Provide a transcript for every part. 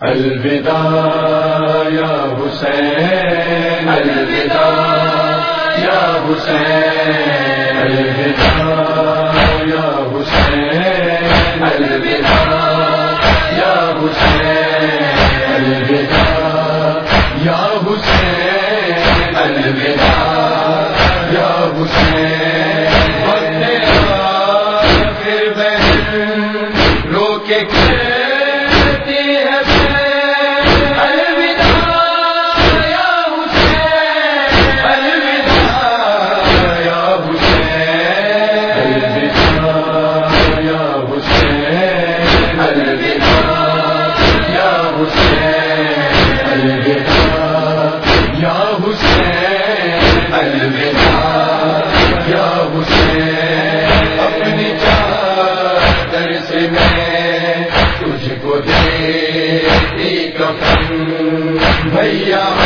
الوداع یا حسین، الوداع یا حسین، الوداع یا حسین، الوداع یا حسین، الوداع یا حسین الوداع یا حسین بننے پھر بہن، رو کے یا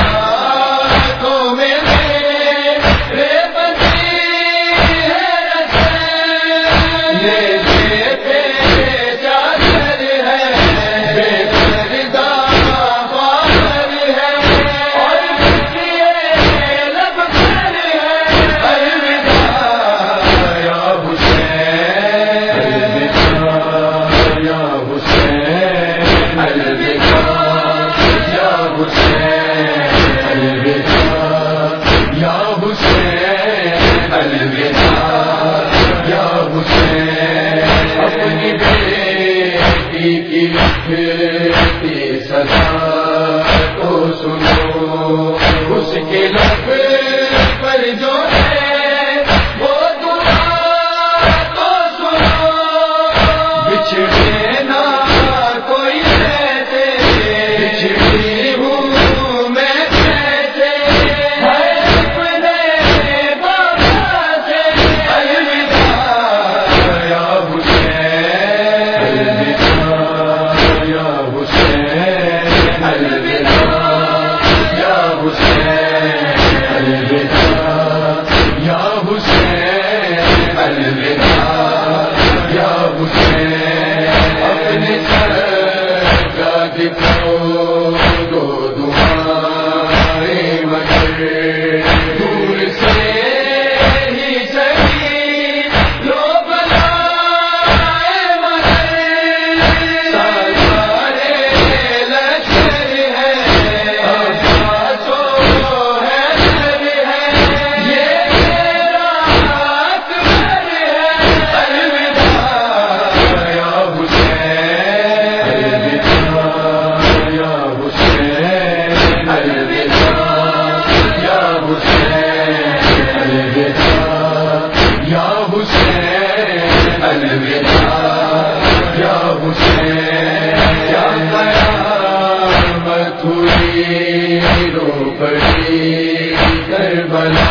سنو۔ اس کے لب پر جو ہے بلا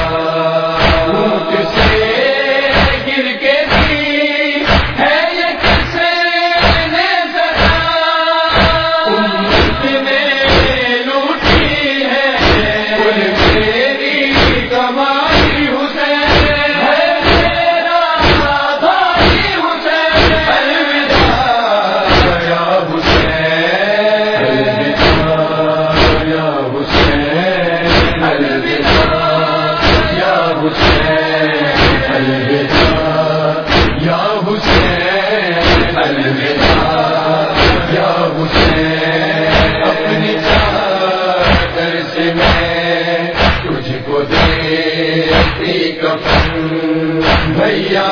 بھیا